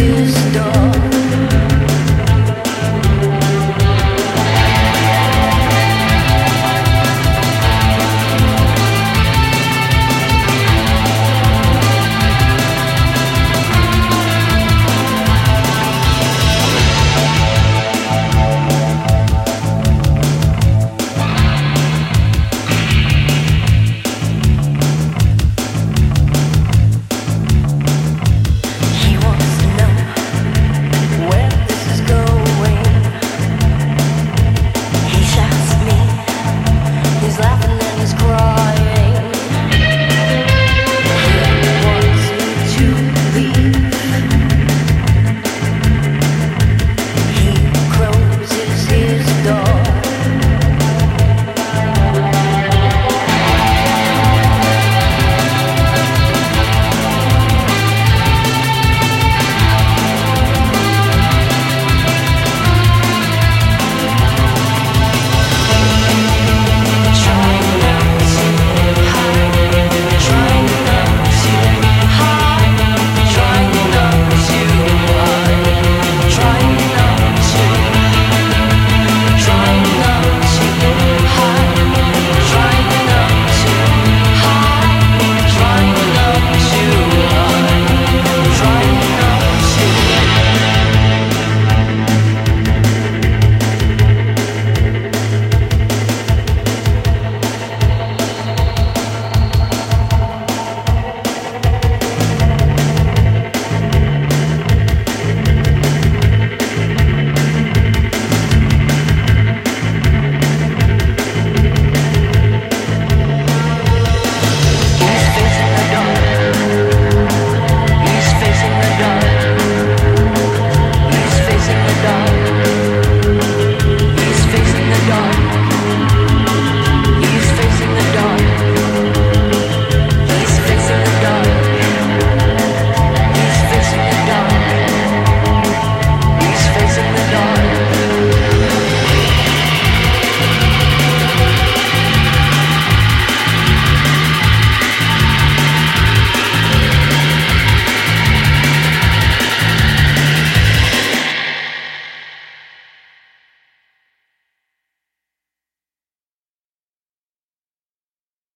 this door.